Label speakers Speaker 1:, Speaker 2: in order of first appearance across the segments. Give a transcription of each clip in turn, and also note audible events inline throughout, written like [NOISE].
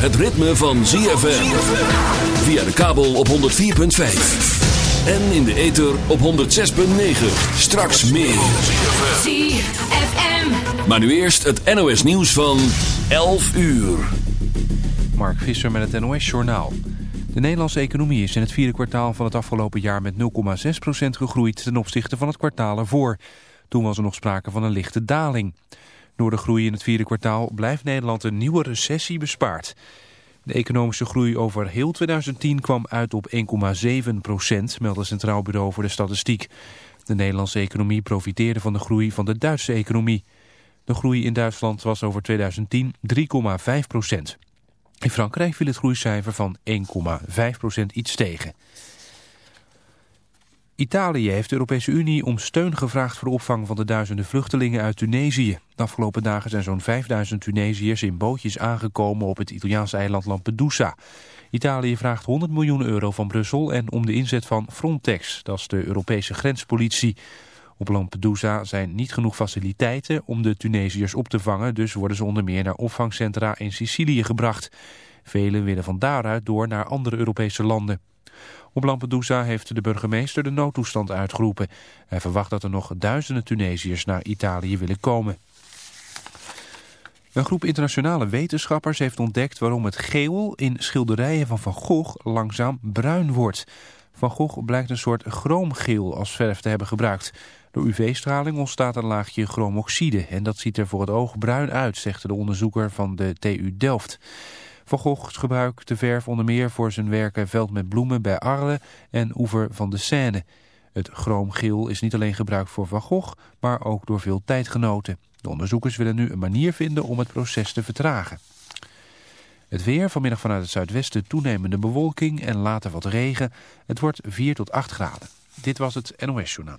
Speaker 1: het ritme van ZFM. Via de kabel op 104.5. En in de ether op 106.9. Straks meer. ZFM. Maar nu eerst het NOS nieuws van 11 uur.
Speaker 2: Mark Visser met het NOS Journaal. De Nederlandse economie is in het vierde kwartaal van het afgelopen jaar met 0,6% gegroeid ten opzichte van het kwartaal ervoor. Toen was er nog sprake van een lichte daling. Door de groei in het vierde kwartaal blijft Nederland een nieuwe recessie bespaard. De economische groei over heel 2010 kwam uit op 1,7 procent, meldt het Centraal Bureau voor de Statistiek. De Nederlandse economie profiteerde van de groei van de Duitse economie. De groei in Duitsland was over 2010 3,5 procent. In Frankrijk viel het groeicijfer van 1,5 procent iets tegen. Italië heeft de Europese Unie om steun gevraagd voor de opvang van de duizenden vluchtelingen uit Tunesië. De afgelopen dagen zijn zo'n 5000 Tunesiërs in bootjes aangekomen op het Italiaanse eiland Lampedusa. Italië vraagt 100 miljoen euro van Brussel en om de inzet van Frontex, dat is de Europese grenspolitie. Op Lampedusa zijn niet genoeg faciliteiten om de Tunesiërs op te vangen, dus worden ze onder meer naar opvangcentra in Sicilië gebracht. Velen willen van daaruit door naar andere Europese landen. Op Lampedusa heeft de burgemeester de noodtoestand uitgeroepen. Hij verwacht dat er nog duizenden Tunesiërs naar Italië willen komen. Een groep internationale wetenschappers heeft ontdekt waarom het geel in schilderijen van Van Gogh langzaam bruin wordt. Van Gogh blijkt een soort chroomgeel als verf te hebben gebruikt. Door UV-straling ontstaat een laagje chromoxide en dat ziet er voor het oog bruin uit, zegt de onderzoeker van de TU Delft. Van Gogh gebruikte verf onder meer voor zijn werken Veld met bloemen bij Arles en Oever van de Seine. Het chroomgeel is niet alleen gebruikt voor Van Gogh, maar ook door veel tijdgenoten. De onderzoekers willen nu een manier vinden om het proces te vertragen. Het weer, vanmiddag vanuit het zuidwesten toenemende bewolking en later wat regen. Het wordt 4 tot 8 graden. Dit was het NOS Journaal.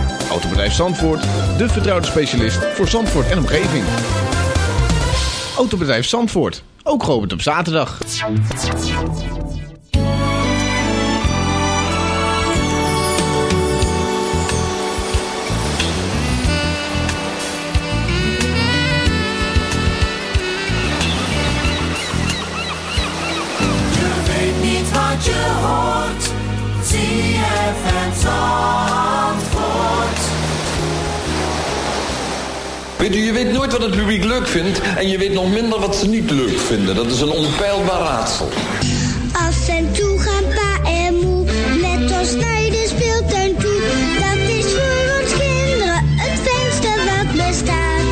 Speaker 3: Autobedrijf Zandvoort, de vertrouwde specialist voor Zandvoort en omgeving. Autobedrijf Zandvoort, ook geopend op zaterdag.
Speaker 4: Je weet niet wat je hoort. ZFM
Speaker 5: je weet nooit wat het publiek leuk vindt en je weet nog minder wat ze niet leuk vinden. Dat is een onpeilbaar raadsel.
Speaker 6: Af en toe gaan pa en moe met ons naar de speeltuin toe. Dat is voor ons kinderen het fijnste wat bestaat.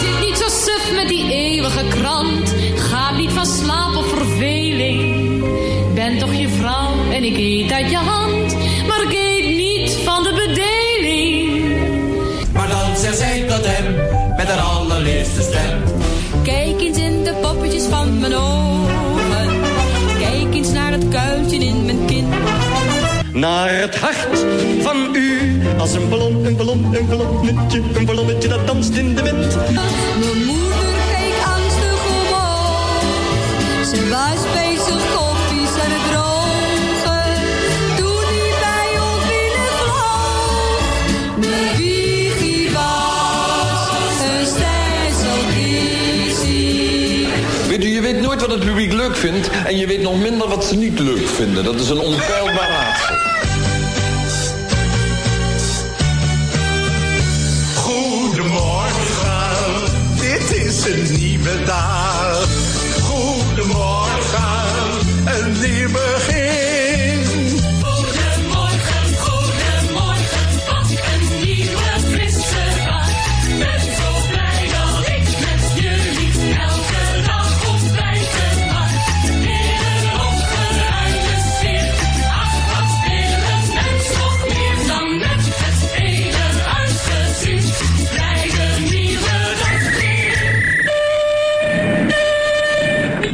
Speaker 7: Zit niet zo suf met die eeuwige krant. Ga niet van slaap of verveling. Ben toch je vrouw en ik eet uit je hand. Maar ik eet niet van de bedeling.
Speaker 8: Maar dan zegt zij tot hem allerliefste stem.
Speaker 7: Kijk eens in de poppetjes van mijn ogen. Kijk eens naar het kuiltje in mijn kin.
Speaker 8: Naar het hart van u. Als een ballon, een ballon, een ballonnetje. Een ballonnetje dat danst in de wind.
Speaker 7: Mijn moeder keek angstig omhoog. Ze was bezig
Speaker 5: vindt en je weet nog minder wat ze niet leuk vinden. Dat is een onpeilbaar raadsel.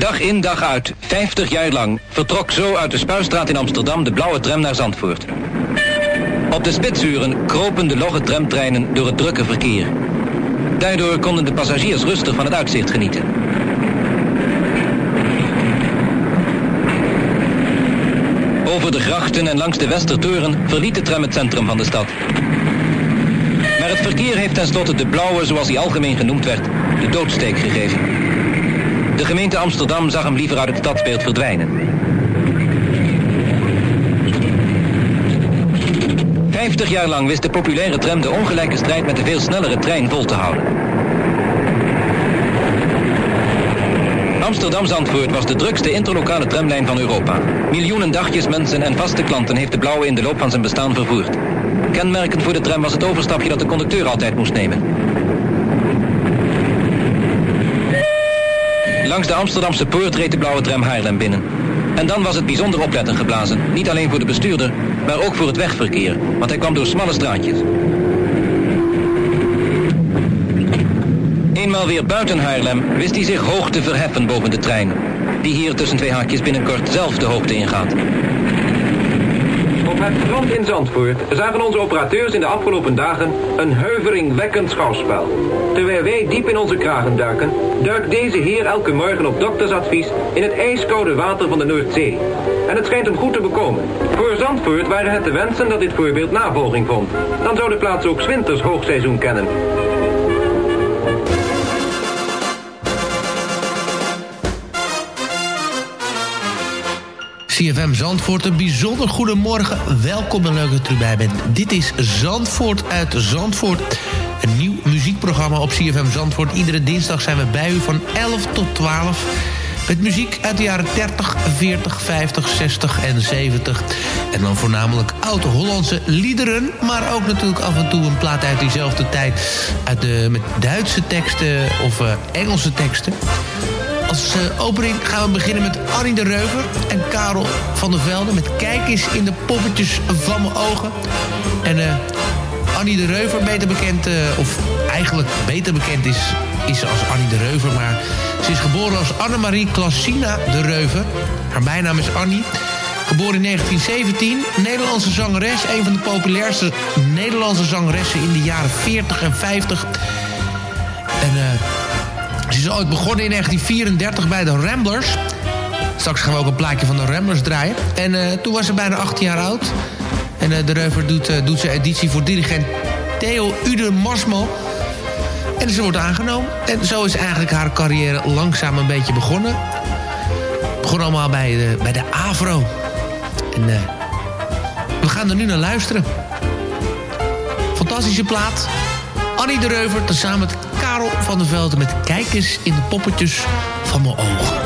Speaker 9: Dag
Speaker 10: in dag uit, 50 jaar lang, vertrok zo uit de Spuistraat in Amsterdam de blauwe tram naar Zandvoort. Op de spitsuren kropen de logge tramtreinen door het drukke verkeer. Daardoor konden de passagiers rustig van het uitzicht genieten. Over de grachten en langs de Westertoren verliet de tram het centrum van de stad. Maar het verkeer heeft tenslotte de blauwe, zoals hij algemeen genoemd werd, de doodsteek gegeven. De gemeente Amsterdam zag hem liever uit het stadsbeeld verdwijnen. Vijftig jaar lang wist de populaire tram de ongelijke strijd met de veel snellere trein vol te houden. Amsterdam-Zandvoort was de drukste interlokale tramlijn van Europa. Miljoenen dagjes mensen en vaste klanten heeft de blauwe in de loop van zijn bestaan vervoerd. Kenmerkend voor de tram was het overstapje dat de conducteur altijd moest nemen. Langs de Amsterdamse poort reed de blauwe tram Haarlem binnen. En dan was het bijzonder opletten geblazen. Niet alleen voor de bestuurder, maar ook voor het wegverkeer. Want hij kwam door smalle straatjes. Eenmaal weer buiten Haarlem wist hij zich hoog te verheffen boven de trein. Die hier tussen twee haakjes binnenkort zelf de hoogte ingaat. Op het strand in Zandvoort zagen onze operateurs in de afgelopen dagen een huiveringwekkend schouwspel. Terwijl wij diep in onze kragen duiken, duikt deze heer elke morgen op doktersadvies in het ijskoude water van de Noordzee. En het schijnt hem goed te bekomen. Voor Zandvoort waren het te wensen dat dit voorbeeld navolging vond. Dan zou de plaats ook winters hoogseizoen kennen.
Speaker 11: CFM Zandvoort, een bijzonder goedemorgen. Welkom en leuk dat u erbij bent. Dit is Zandvoort uit Zandvoort. Een nieuw muziekprogramma op CFM Zandvoort. Iedere dinsdag zijn we bij u van 11 tot 12. Met muziek uit de jaren 30, 40, 50, 60 en 70. En dan voornamelijk oud-Hollandse liederen. Maar ook natuurlijk af en toe een plaat uit diezelfde tijd. Uit de, met Duitse teksten of uh, Engelse teksten. Als uh, opening gaan we beginnen met Annie de Reuver en Karel van der Velde... met Kijk eens in de poppetjes van mijn ogen. En uh, Annie de Reuver, beter bekend... Uh, of eigenlijk beter bekend is, is als Annie de Reuver... maar ze is geboren als Annemarie Klassina de Reuver. Haar bijnaam is Annie. Geboren in 1917, Nederlandse zangeres... een van de populairste Nederlandse zangeressen in de jaren 40 en 50... En... Uh, ze is is ooit begonnen in 1934 bij de Ramblers. Straks gaan we ook een plaatje van de Ramblers draaien. En eh, toen was ze bijna 18 jaar oud. En eh, de Reuver doet, eh, doet zijn editie voor dirigent Theo Ude Marsman. En ze wordt aangenomen. En zo is eigenlijk haar carrière langzaam een beetje begonnen. Begon allemaal bij de, bij de Avro. En eh, we gaan er nu naar luisteren. Fantastische plaat. Annie de Reuver, tezamen met Karel van der Velden... met Kijkers in de poppetjes van mijn ogen.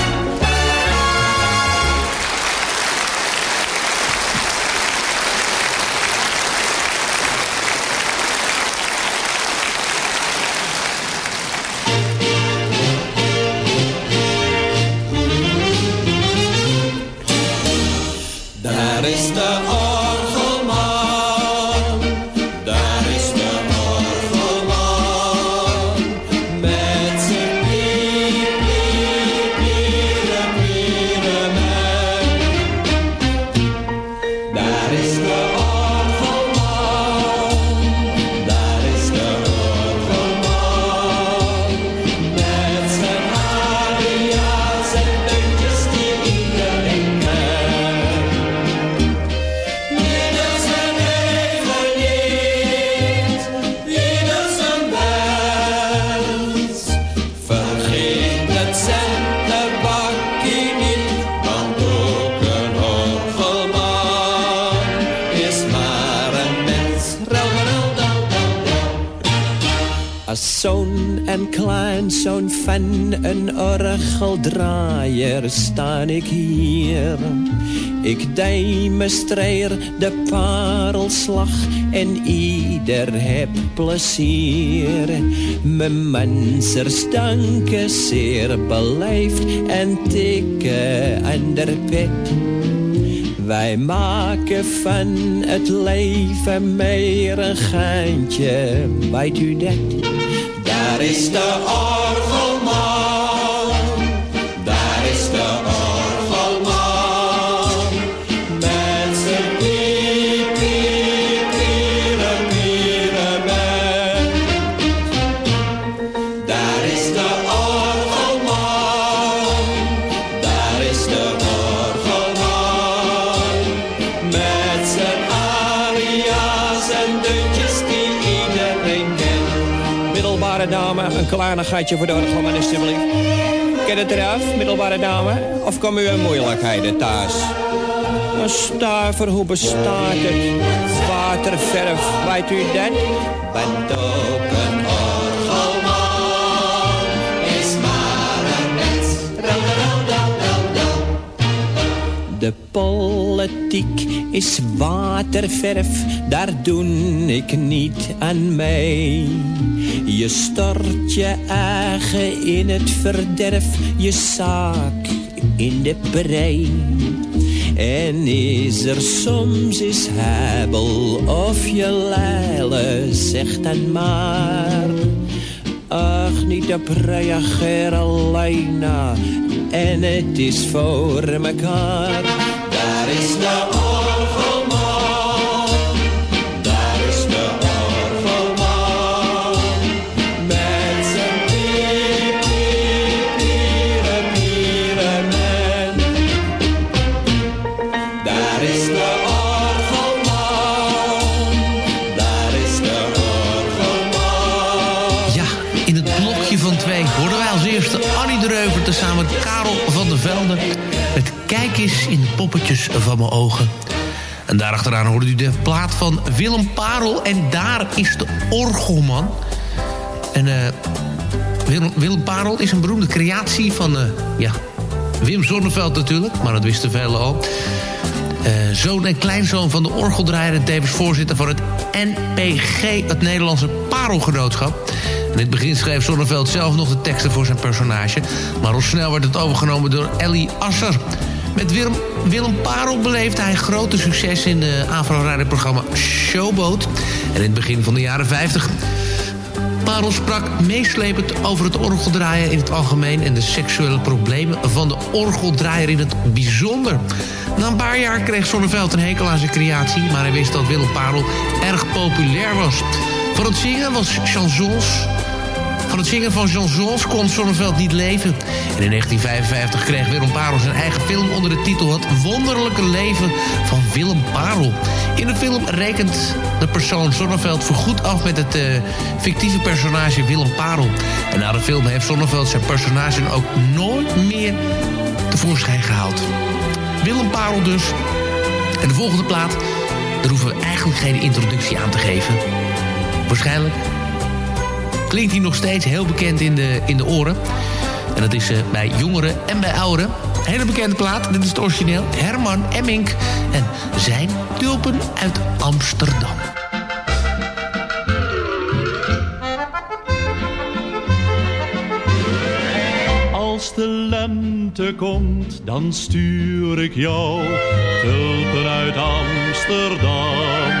Speaker 12: Demonstreer de parelslag en ieder heb plezier. Mijn mensers danken zeer beleefd en tikken aan de pet. Wij maken van het leven meer een geintje, weet u dat?
Speaker 13: Daar is de orgelman,
Speaker 12: kleinigheidje voor de orgelman, alstublieft. Ken het eraf, middelbare dame? Of komen u in moeilijkheden thuis? Een stuiver, hoe bestaat het? Waterverf, weet u dat? Bent ook een orgelman, is maar een mens. De politiek is waterverf, daar doe ik niet aan mee. Je stort je eigen in het verderf, je zaak in de prei. En is er soms eens hebel of je leile, zeg dan maar. Ach, niet op reageer alleen. En het is voor mekaar. Daar is de
Speaker 11: tezamen Karel van der Velde... met Kijk eens in de poppetjes van mijn ogen. En daarachteraan hoorde u de plaat van Willem Parel... en daar is de orgelman. En eh, Willem, Willem Parel is een beroemde creatie van... eh, ja, Wim Zonneveld natuurlijk, maar dat wisten velen al... Eh, zoon en kleinzoon van de orgeldraaier en tevens voorzitter van het NPG, het Nederlandse Parelgenootschap. In het begin schreef Zonneveld zelf nog de teksten voor zijn personage, maar al snel werd het overgenomen door Ellie Asser. Met Willem, Parel beleefde hij grote succes in de Afro-radioprogramma Showboat. En in het begin van de jaren 50 Parel sprak meeslepend over het orgeldraaien in het algemeen... en de seksuele problemen van de orgeldraaier in het bijzonder. Na een paar jaar kreeg Zonneveld een hekel aan zijn creatie... maar hij wist dat Willem Parel erg populair was. Van het zingen was chansons... Van het zingen van chansons kon Zonneveld niet leven. En in 1955 kreeg Willem Parel zijn eigen film onder de titel... Het wonderlijke leven van Willem Parel. In de film rekent de persoon Zonneveld voorgoed af met het eh, fictieve personage Willem Parel. En na de film heeft Zonneveld zijn personage ook nooit meer tevoorschijn gehaald. Willem Parel dus. En de volgende plaat, daar hoeven we eigenlijk geen introductie aan te geven. Waarschijnlijk klinkt hij nog steeds heel bekend in de, in de oren. En dat is eh, bij jongeren en bij ouderen. Hele bekende plaat, dit is het origineel. Herman Emmink en zijn tulpen uit Amsterdam.
Speaker 14: Als de lente komt, dan stuur ik jou tulpen uit Amsterdam.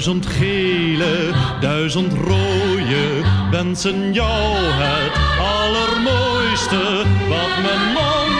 Speaker 14: Duizend gele, duizend rode, wensen jou het allermooiste. Wat mijn mond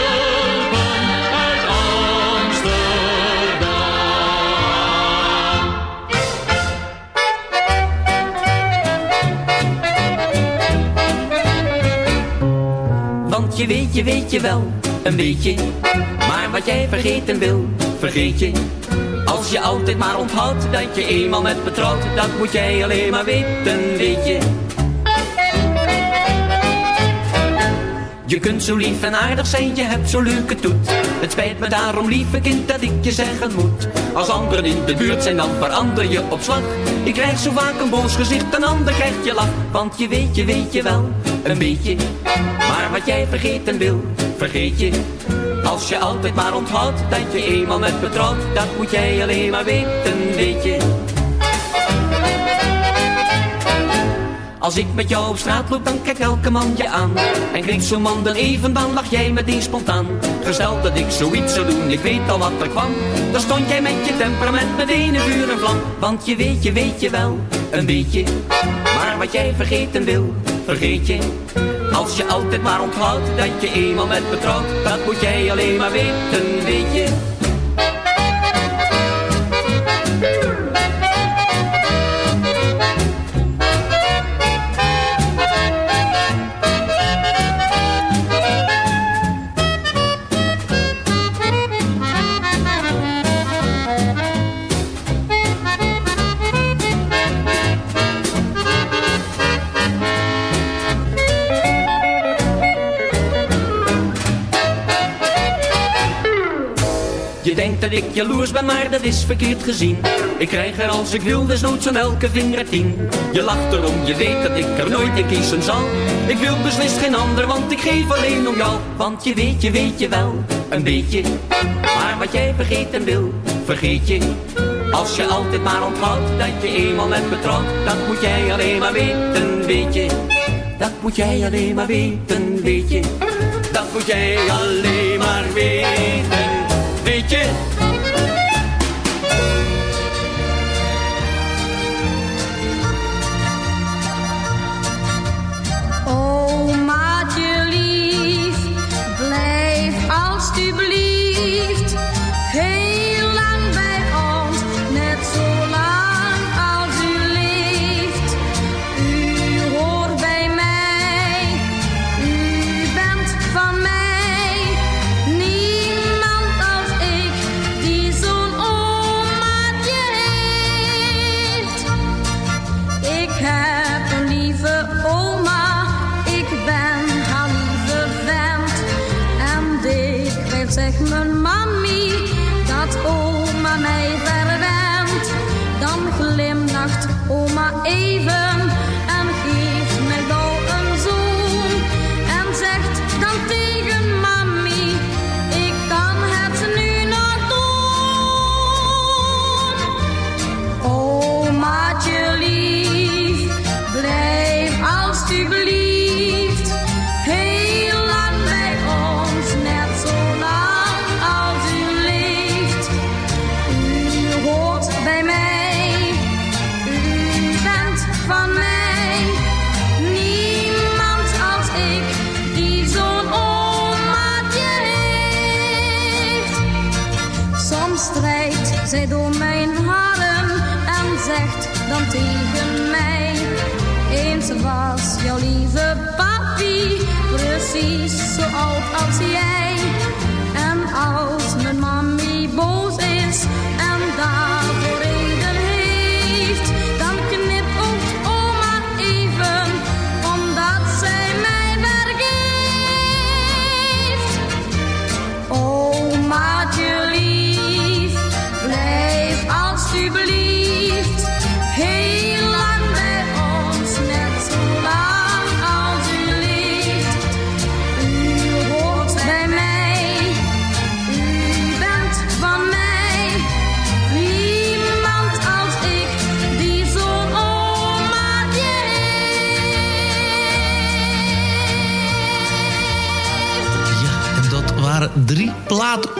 Speaker 15: Je weet, je weet je wel, een beetje. Maar wat jij vergeten wil, vergeet je. Als je altijd maar onthoudt dat je eenmaal met me trouwt, dat moet jij alleen maar weten, weet je. Je kunt zo lief en aardig zijn, je hebt zo'n leuke toet. Het spijt me daarom, lieve kind, dat ik je zeggen moet. Als anderen in de buurt zijn, dan verander je op slag. Ik krijg zo vaak een boos gezicht, een ander krijgt je lach. Want je weet, je weet je wel, een beetje. Maar wat jij vergeten wil, vergeet je. Als je altijd maar onthoudt dat je eenmaal met me trouwt, dat moet jij alleen maar weten, weet je. Als ik met jou op straat loop, dan kijkt elke man je aan. En klinkt zo'n man dan even, dan lach jij meteen spontaan. Gesteld dat ik zoiets zou doen, ik weet al wat er kwam. Dan stond jij met je temperament meteen in vuur vlam. Want je weet, je weet je wel, een beetje. Maar wat jij vergeten wil, vergeet je. Als je altijd maar onthoudt dat je eenmaal met me trouwt, dat moet jij alleen maar weten, weet je. Dat ik jaloers ben, maar dat is verkeerd gezien. Ik krijg er als ik wil, desnoods aan elke vinger tien. Je lacht erom, je weet dat ik er nooit in kiezen zal. Ik wil beslist geen ander, want ik geef alleen om jou. Want je weet, je weet je wel, een beetje. Maar wat jij vergeten wil, vergeet je. Als je altijd maar onthoudt dat je eenmaal met me trouwt, dat moet jij alleen maar weten, weet je. Dat moet jij alleen maar weten, weet je. Dat moet jij alleen maar weten, weet je.
Speaker 16: Dan tegen mij: Eens was jouw lieve papi precies zo oud als jij.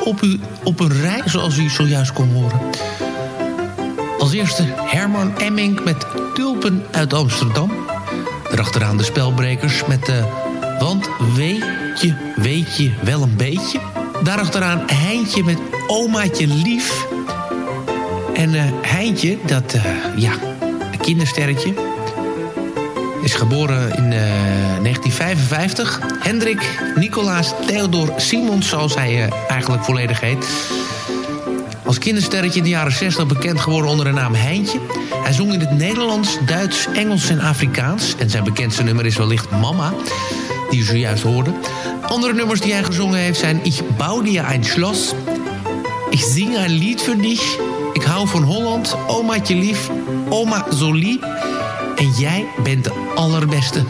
Speaker 11: Op, u, op een rij, zoals u zojuist kon horen. Als eerste Herman Emmink met Tulpen uit Amsterdam. Daarachteraan de spelbrekers met de Want weet je, weet je wel een beetje. Daarachteraan Heintje met Omaatje Lief. En eh Heintje, dat, eh, ja, kindersterretje... is geboren in eh, 1955. Hendrik Nicolaas Theodor Simons, zoals hij eh, eigenlijk volledig heet... Als kindersterretje in de jaren 60 bekend geworden onder de naam Heintje. Hij zong in het Nederlands, Duits, Engels en Afrikaans. En zijn bekendste nummer is wellicht Mama, die u zojuist hoorde. Andere nummers die hij gezongen heeft zijn Ich bouw dir ein Schloss. Ik zing een lied voor dich. Ik hou van Holland. Omaatje lief. Oma zo. En jij bent de allerbeste.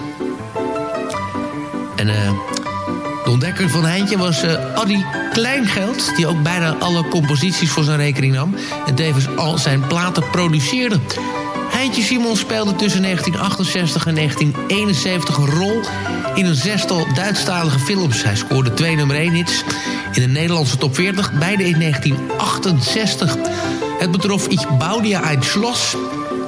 Speaker 11: En eh... De ontdekker van Heintje was uh, Addy Kleingeld... die ook bijna alle composities voor zijn rekening nam... en tevens al zijn platen produceerde. Heintje Simon speelde tussen 1968 en 1971 een rol... in een zestal Duitsstalige films. Hij scoorde twee nummer 1 hits in de Nederlandse top 40... beide in 1968. Het betrof Ich bouw dir ein Schloss...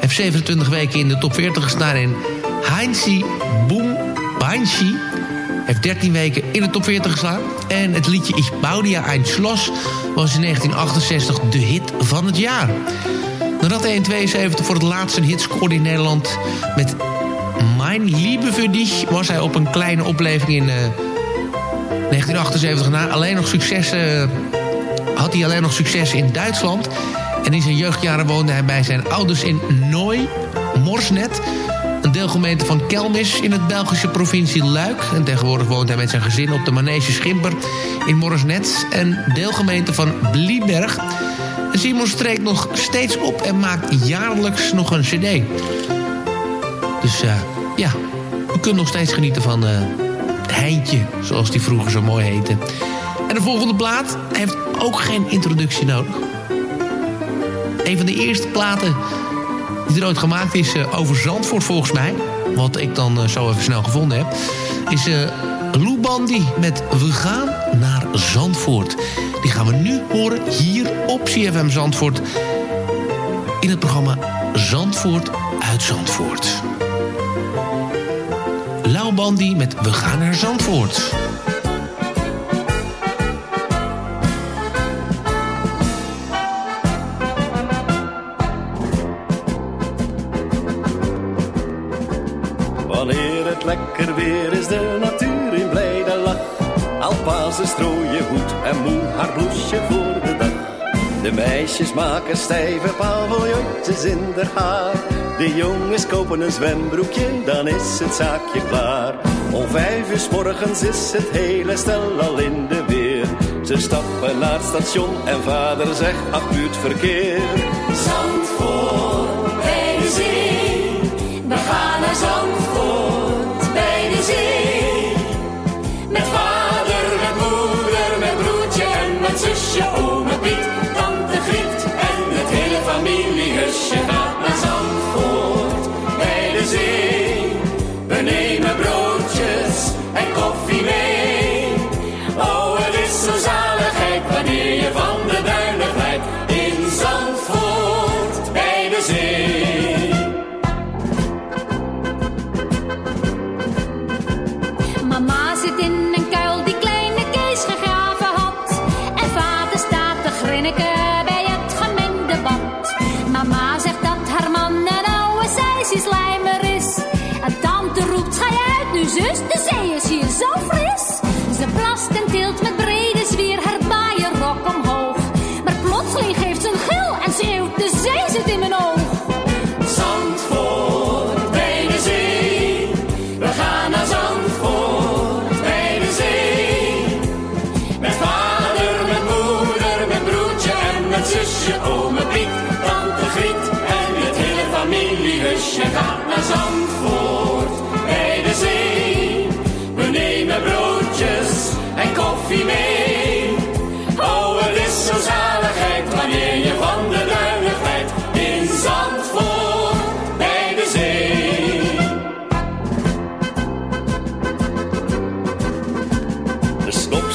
Speaker 11: heeft 27 weken in de top 40 gestaan... in Heinzi Boom Banshee heeft 13 weken in de top 40 geslaan. En het liedje Ich bouw dir ein Schloss was in 1968 de hit van het jaar. Nadat hij in 72 voor het laatst een hit scoorde in Nederland met Mein Liebe für dich... was hij op een kleine opleving in uh, 1978 na alleen nog succes... Uh, had hij alleen nog succes in Duitsland. En in zijn jeugdjaren woonde hij bij zijn ouders in Nooi, Morsnet een deelgemeente van Kelmis in het Belgische provincie Luik. En tegenwoordig woont hij met zijn gezin op de Manege Schimper in Morsnet. En deelgemeente van Blieberg. Simon streekt nog steeds op en maakt jaarlijks nog een cd. Dus uh, ja, u kunt nog steeds genieten van uh, Heintje, zoals die vroeger zo mooi heette. En de volgende plaat heeft ook geen introductie nodig. Een van de eerste platen die er ooit gemaakt is uh, over Zandvoort volgens mij. Wat ik dan uh, zo even snel gevonden heb. Is uh, Lou Bandy met We gaan naar Zandvoort. Die gaan we nu horen hier op CFM Zandvoort. In het programma Zandvoort uit Zandvoort. Lou Bandy met We gaan naar Zandvoort.
Speaker 17: Lekker weer is, de natuur in blijde lach. Alpazen strooien hoed en moe haar bloesje voor de dag. De meisjes maken stijve paviljoentjes in haar haar. De jongens kopen een zwembroekje, dan is het zaakje klaar. Om vijf uur morgens is het hele stel al in de weer. Ze stappen naar het station en vader zegt, ach verkeer.
Speaker 18: De zee
Speaker 19: zit in mijn oog.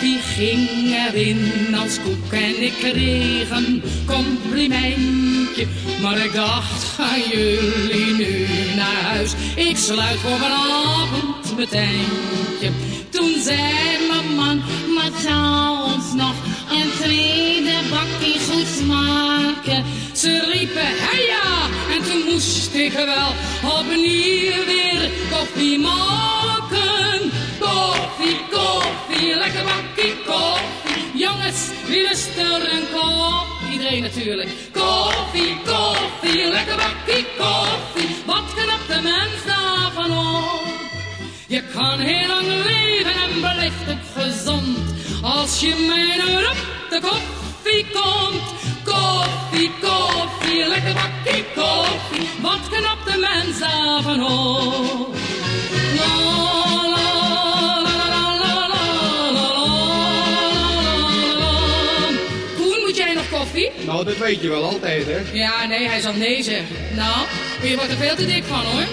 Speaker 20: koffie
Speaker 7: ging erin als koek en ik kreeg een complimentje. Maar ik dacht, gaan jullie nu naar huis? Ik sluit voor vanavond mijn tentje. Toen zei mijn man, maar zou ons nog een tweede bakje goed smaken? Ze riepen, hey ja, en toen moest ik wel opnieuw weer koffie maken. Lekker bakkie koffie. Jongens, wie lust er een kop? Iedereen natuurlijk. Koffie, koffie, lekker bakkie koffie. Wat knapt de mens daarvan op? Je kan heel lang leven en blijft ook gezond. Als je mij nu op de koffie komt. Koffie, koffie, lekker bakkie koffie. Wat knapt de mens daarvan op? La,
Speaker 12: Nou, dat weet je wel altijd, hè?
Speaker 7: Ja, nee, hij zal nee zeggen. Nou, je wordt er veel te dik van, hoor.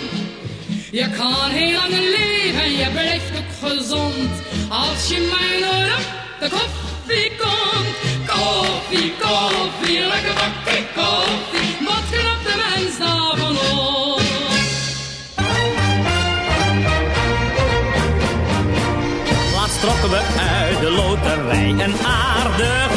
Speaker 7: Je kan heel lang leven en je blijft ook gezond. Als je mij op de koffie komt. Koffie, koffie, lekker bakkie koffie. Wat knapt de mens daarvan op?
Speaker 19: Laatst trokken we uit de loterij een aardig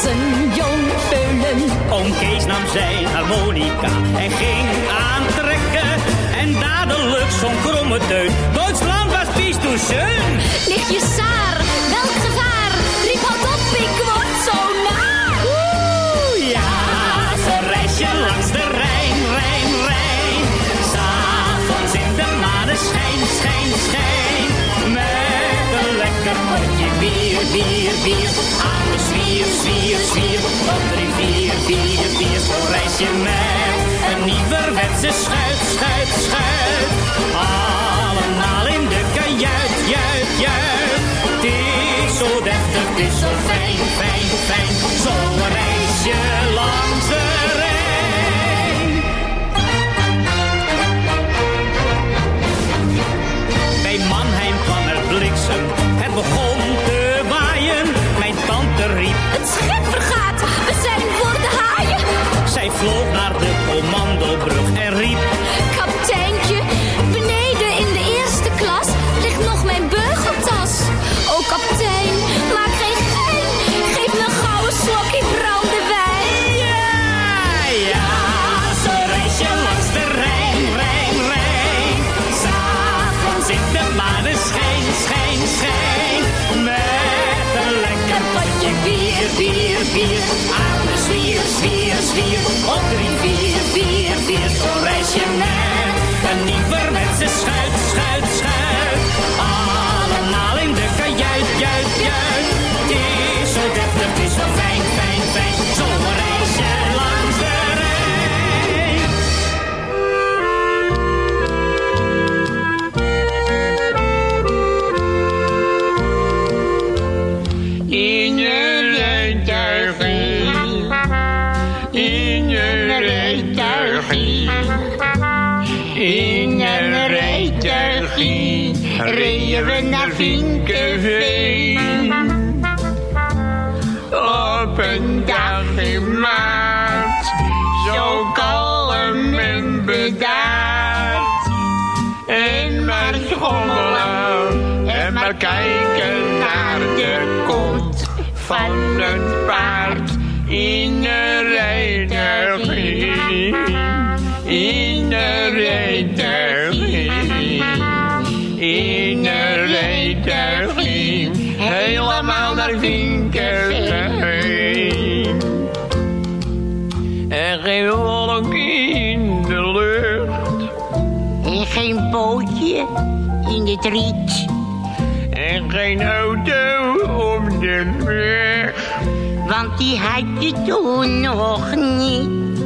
Speaker 18: als een jong veulen.
Speaker 19: Oom Kees nam zijn harmonica en ging aantrekken. En dadelijk zo'n kromme teut. Duitsland was pies toe schön.
Speaker 18: Nichtje Saar, welk gevaar? Riep hard op, ik word zo naar.
Speaker 19: Oeh, ja, zo'n reisje langs de Rijn, Rijn, Rijn. S'avonds in de maneschijn, schijn, schijn. Met een lekker potje bier, bier, bier. Aan de zwier, zwier, zwier. Op drie, vier, vier, vier. Zo'n reisje met een nieuwerwetse schuit, schuit, schuit. Allemaal in de kajuit, juit, juit. Het is zo deftig, het is zo fijn, fijn, fijn. Zo'n reisje langs de Rijn. Bij Mannheim kwam er bliksem, het begon
Speaker 18: Het schip vergaat, we zijn voor de haaien.
Speaker 19: zij vloog naar de commandobrug en riep... bier, bier. Aan de zwier, zwier, zwier. Het
Speaker 21: riet.
Speaker 22: En geen auto op de weg.
Speaker 21: Want die had je toen nog niet.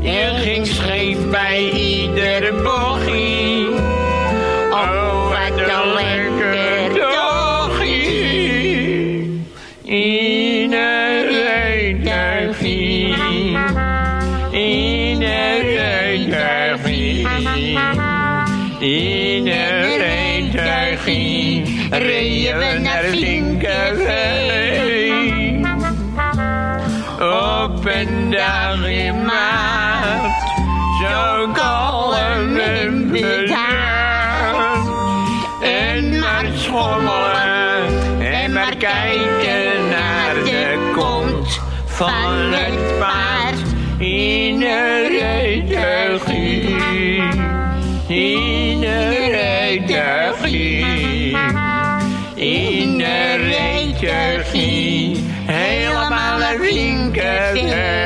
Speaker 22: Je ging scheef bij iedere bochtje. Van het paard. In een rijtuigje. In een rijtuigje. In een rijtuigje. Helemaal naar Vinkerveen.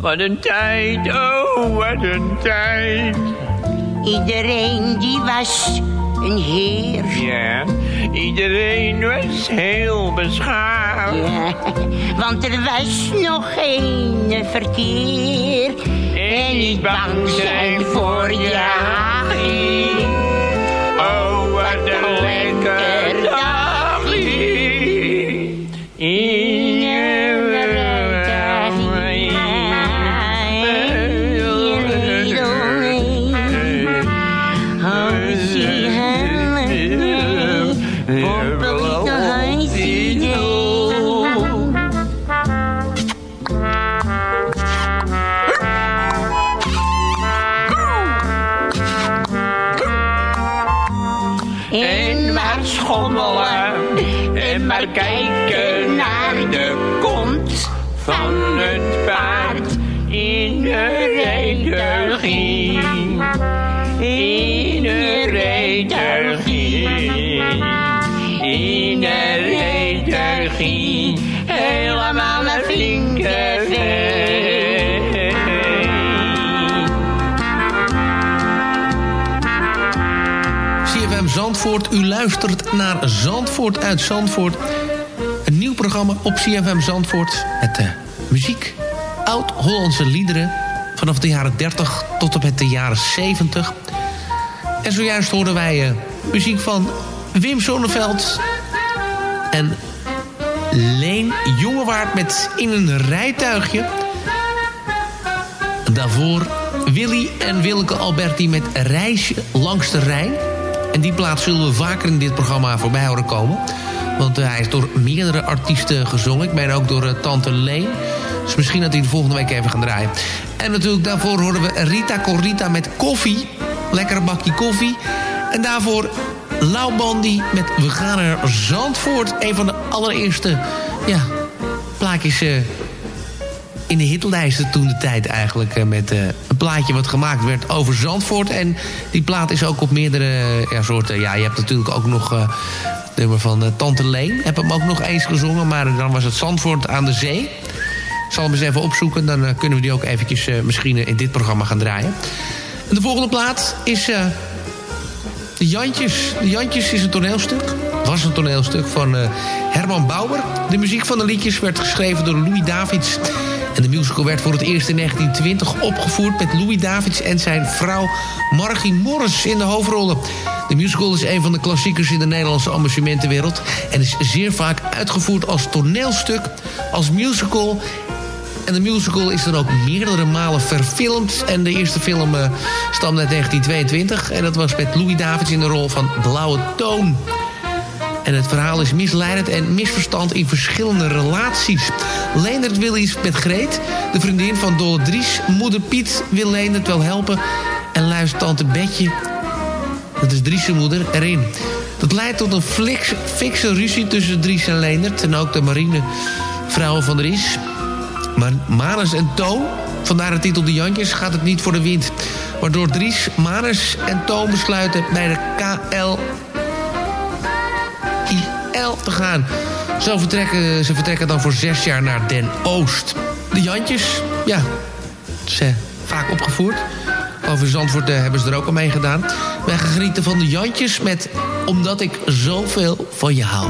Speaker 22: Wat een tijd, oh wat een tijd.
Speaker 21: Iedereen die was een heer.
Speaker 22: Ja, iedereen was heel beschaamd.
Speaker 21: Ja, want er was nog geen verkeer. En niet bang zijn voor.
Speaker 22: Oh,
Speaker 21: schommelen en maar kijken naar de kont
Speaker 22: van het paard in de rijtuigie. In de rijtuigie. In de rijtuigie.
Speaker 11: Zandvoort, u luistert naar Zandvoort uit Zandvoort. Een nieuw programma op CFM Zandvoort. Met uh, muziek, oud-Hollandse liederen... vanaf de jaren 30 tot en met de jaren 70. En zojuist hoorden wij uh, muziek van Wim Sonneveld... en Leen Jongewaard met In een rijtuigje. Daarvoor Willy en Willeke Alberti met Reisje langs de Rijn... En die plaats zullen we vaker in dit programma voorbij horen komen. Want uh, hij is door meerdere artiesten gezongen. Ik meen ook door uh, Tante Leen. Dus misschien dat hij de volgende week even gaan draaien. En natuurlijk daarvoor horen we Rita Corrita met koffie. Lekkere bakje koffie. En daarvoor Lau Bandy met We gaan naar Zandvoort. Een van de allereerste ja, plaatjes... Uh, in de hitlijsten toen de tijd eigenlijk. Met plaatje wat gemaakt werd over Zandvoort. En die plaat is ook op meerdere soorten... Ja, je hebt natuurlijk ook nog uh, het nummer van Tante Leen. Heb hem ook nog eens gezongen, maar dan was het Zandvoort aan de zee. Ik zal hem eens even opzoeken. Dan kunnen we die ook eventjes misschien in dit programma gaan draaien. En de volgende plaat is... de Jantjes. De Jantjes is een toneelstuk. Was een toneelstuk van Herman Bauer. De muziek van de liedjes werd geschreven door Louis Davids... En de musical werd voor het eerst in 1920 opgevoerd... met Louis Davids en zijn vrouw Margie Morris in de hoofdrollen. De musical is een van de klassiekers in de Nederlandse amusementenwereld... en is zeer vaak uitgevoerd als toneelstuk, als musical... En de musical is dan ook meerdere malen verfilmd. En de eerste film uh, stamt uit 1922. En dat was met Louis Davids in de rol van Blauwe Toon. En het verhaal is misleidend en misverstand in verschillende relaties. Leendert wil iets met Greet, de vriendin van Dolle Dries. Moeder Piet wil Leendert wel helpen. En luistert tante Betje, dat is Dries' moeder, erin. Dat leidt tot een fikse ruzie tussen Dries en Leendert. En ook de marine vrouwen van Dries. Maar Manus en Toon, vandaar de titel De Jantjes, gaat het niet voor de wind. Waardoor Dries, Manus en Toon besluiten bij de KL te gaan. Vertrekken, ze vertrekken dan voor zes jaar naar Den Oost. De Jantjes, ja, ze vaak opgevoerd. Over Zandvoort uh, hebben ze er ook al mee gedaan. Wij gaan genieten van de Jantjes met Omdat ik zoveel van je hou.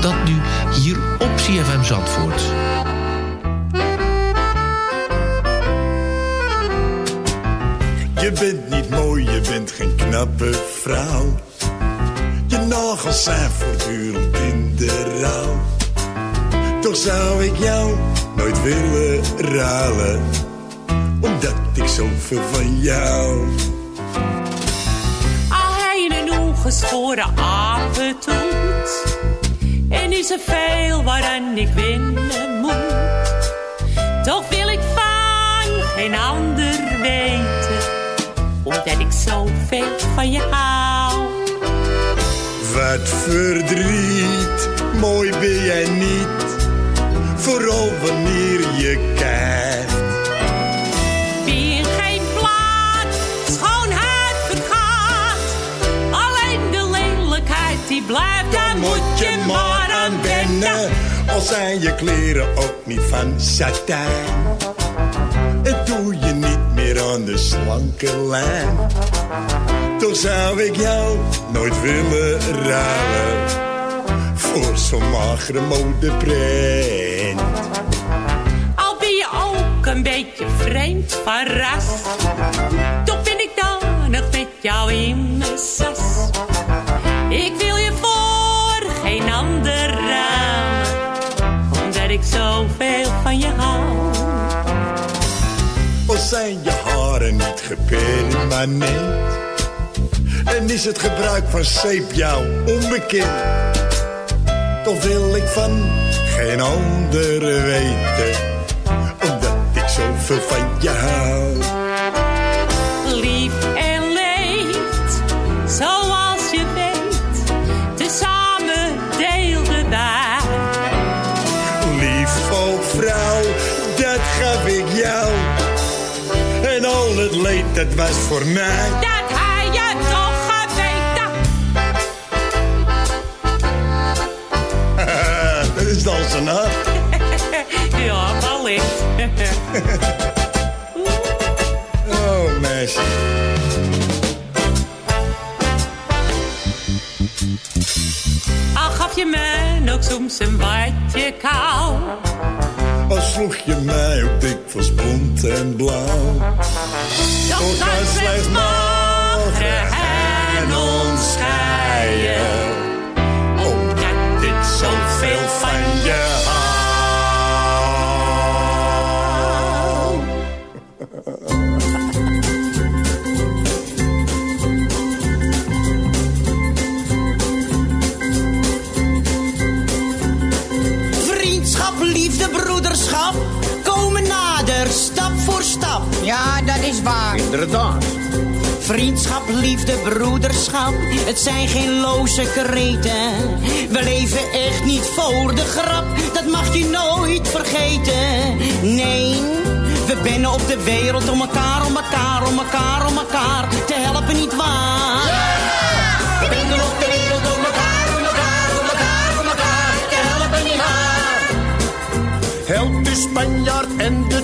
Speaker 11: Dat nu hier op CFM Zandvoort.
Speaker 9: Je bent niet mooi, je bent geen knappe vrouw. Je nagels zijn voortdurend in de rouw. Toch zou ik jou nooit willen ruilen, omdat ik zoveel van jou.
Speaker 4: Al hij een ongeschoren doet, en is er veel waaraan ik winnen moet. Toch wil ik van geen ander weten, omdat ik zoveel van je hou.
Speaker 9: Wat verdriet, mooi ben jij niet, vooral wanneer je kijkt.
Speaker 4: In geen plaat schoonheid vergaat, alleen de lelijkheid die blijft, daar moet je maar aan wennen.
Speaker 9: Al zijn je kleren ook niet van satijn. En doe je niet meer aan de slanke lijn. Zou ik jou nooit willen ruilen voor zo'n magere modeprint.
Speaker 4: Al ben je ook een beetje vreemd van ras. Toch ben ik dan nog met jou in mijn sas. Ik wil je voor geen ander ruilen. Omdat ik zoveel van je hou.
Speaker 9: Al zijn je haren niet gepermanent. En is het gebruik van zeep jou onbekend. Toch wil ik van geen andere weten. Omdat ik zoveel van je hou.
Speaker 4: Lief en leed, zoals je weet. Tezamen deelden wij.
Speaker 9: Lief oh vrouw, dat gaf ik jou. En al het leed, dat was voor mij. [LAUGHS] Oh, meisje.
Speaker 4: Al gaf je me nog soms een watje kou.
Speaker 9: Al sloeg je mij
Speaker 23: Ja, dat is waar.
Speaker 3: Inderdaad.
Speaker 23: Vriendschap, liefde, broederschap, het zijn geen loze kreten. We leven echt niet voor de grap, dat mag je nooit vergeten. Nee, we binnen op de wereld om elkaar, om elkaar, om elkaar, om elkaar te helpen, niet waar? We binnen op de wereld om elkaar, om elkaar, om elkaar, om elkaar te helpen, niet waar?
Speaker 24: Help de Spanjaard en de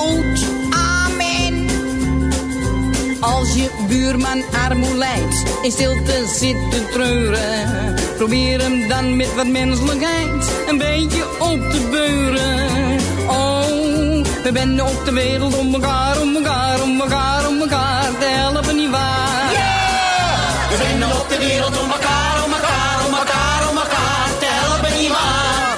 Speaker 25: Buurman armoe lijdt, in stilte zit te treuren. Probeer hem dan met wat menselijkheid een beetje op te beuren. Oh, we zijn op de wereld om elkaar, om elkaar, om elkaar, om elkaar te helpen, nietwaar?
Speaker 23: We zijn op de wereld om elkaar, om elkaar, om elkaar, om elkaar te helpen, nietwaar?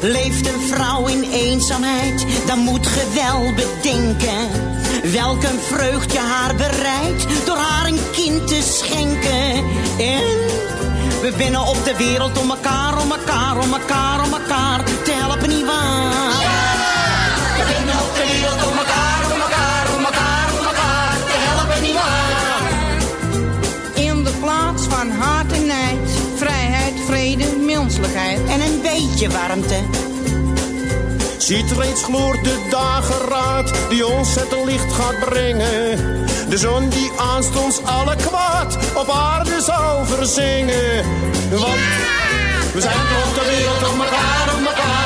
Speaker 23: Leeft een vrouw in eenzaamheid, dan moet ge wel bedenken. Welk een vreugd je haar bereidt, door haar een kind te schenken. En we binnen op de wereld om elkaar, om elkaar, om elkaar, om elkaar te helpen, nietwaar? We binnen op de wereld om elkaar, om elkaar, om elkaar, om elkaar te helpen, nietwaar?
Speaker 25: In de plaats van haat en nijd, vrijheid, vrede, menselijkheid.
Speaker 23: En een beetje warmte.
Speaker 24: Ziet reeds gloort de dageraad die ons het licht gaat brengen. De zon die aanstonds alle kwaad op aarde zal verzingen. Want we zijn op de wereld om elkaar, om elkaar,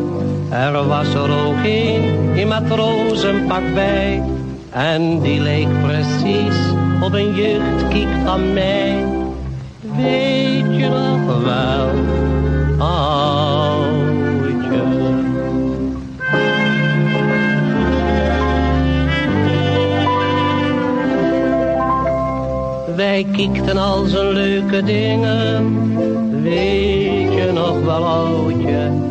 Speaker 26: Er was er ook een in matrozenpak bij, en die leek precies op een jeugdkiek van mij. Weet je nog wel, oudje. Wij kiekten al zijn leuke dingen, weet je nog wel oudje.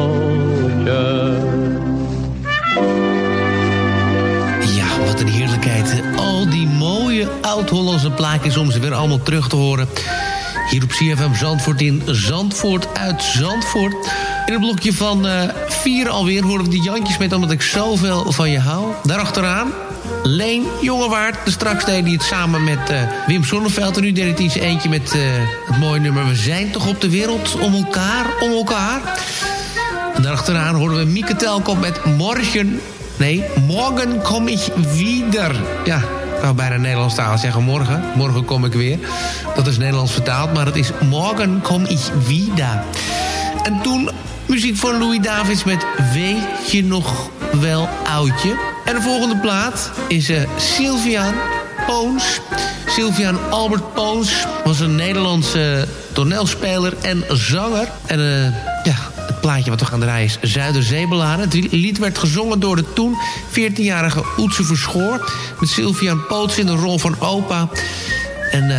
Speaker 11: oud-Hollandse plaatjes om ze weer allemaal terug te horen. Hier op CFM Zandvoort in Zandvoort uit Zandvoort. In het blokje van eh vier alweer horen we die Jantjes met Omdat ik zoveel van je hou. Daarachteraan Leen Jongewaard. De straks deed hij het samen met eh, Wim Sonneveld. En nu deed hij iets eentje met eh, het mooie nummer... We zijn toch op de wereld om elkaar, om elkaar. Daarachteraan horen we Mieke Telkop met Morgen... Nee, morgen kom ik wieder. Ja, ik wou bijna Nederlands taal zeggen morgen. Morgen kom ik weer. Dat is Nederlands vertaald, maar het is Morgen kom ich wieder. En toen muziek van Louis Davids met Weet je nog wel oudje? En de volgende plaat is uh, Sylviaan Poons. Sylviaan Albert Poons was een Nederlandse toneelspeler en zanger. En uh, ja, het plaatje wat we gaan draaien is Zuiderzeebeladen. Het lied werd gezongen door de toen 14-jarige Oetse Verschoor... met Sylviaan Poots in de rol van opa. En uh,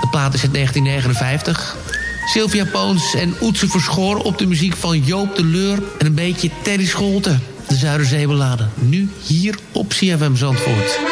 Speaker 11: de plaat is uit 1959... Sylvia Poons en Oetse Verschoor op de muziek van Joop de Leur... en een beetje Teddy Scholten, de Zuiderzeebeladen. Nu hier op CFM Zandvoort.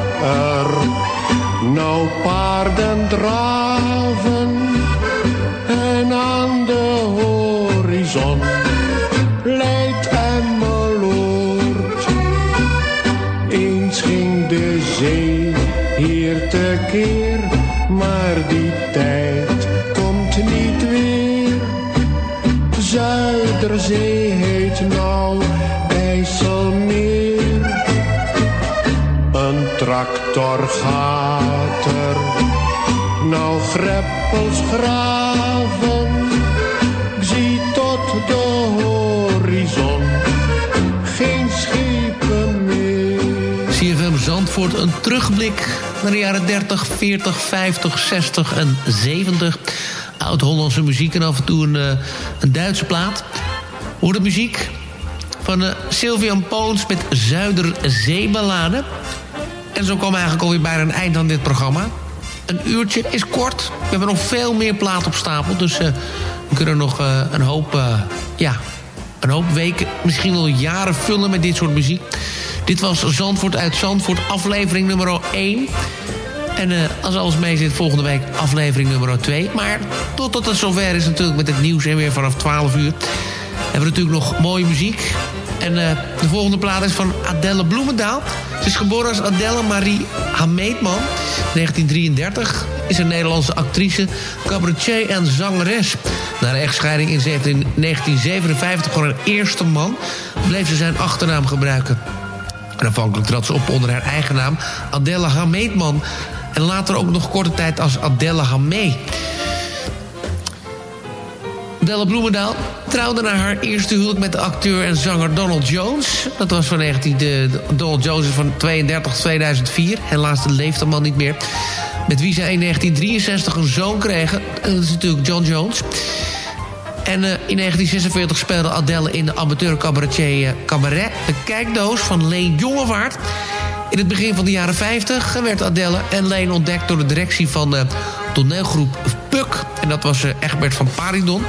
Speaker 24: er nou paarden draven Tractor gaat er nou greppels graven. Ik zie tot de horizon geen schepen meer.
Speaker 11: CFM Zandvoort, een terugblik naar de jaren 30, 40, 50, 60 en 70. Oud-Hollandse muziek en af en toe een, een Duitse plaat. Hoor de muziek van uh, Sylvian Poons met Zuiderzeeballade. En zo kwam eigenlijk alweer bijna een eind aan dit programma. Een uurtje is kort. We hebben nog veel meer plaat op stapel. Dus uh, we kunnen nog een hoop, ja, een hoop weken, misschien wel jaren vullen met dit soort muziek. Dit was Zandvoort uit Zandvoort, aflevering nummer 1. En als alles mee zit, volgende week aflevering nummer 2. Maar totdat het zover is natuurlijk met het nieuws en weer vanaf 12 uur... hebben we natuurlijk nog mooie muziek. En uh, de volgende plaat is van Adelle Bloemendaal. Ze is geboren als Adelle Marie Hameetman. 1933 is een Nederlandse actrice, cabaretier en zangeres. Na de echtscheiding in 1957 van haar eerste man... bleef ze zijn achternaam gebruiken. En aanvankelijk trad ze op onder haar eigen naam Adelle Hameetman. En later ook nog korte tijd als Adelle Hamee. Adelle Bloemendaal trouwde na haar eerste huwelijk met de acteur en zanger Donald Jones. Dat was van 19, de, de Donald Jones van 32 2004. Helaas leeft de man niet meer. Met wie zij in 1963 een zoon kregen. Dat is natuurlijk John Jones. En uh, in 1946 speelde Adele in de amateur cabaretier uh, Cabaret... De Kijkdoos van Leen Jongewaard. In het begin van de jaren 50 werd Adele en Leen ontdekt... door de directie van de toneelgroep Puk. En dat was uh, Egbert van Paridon.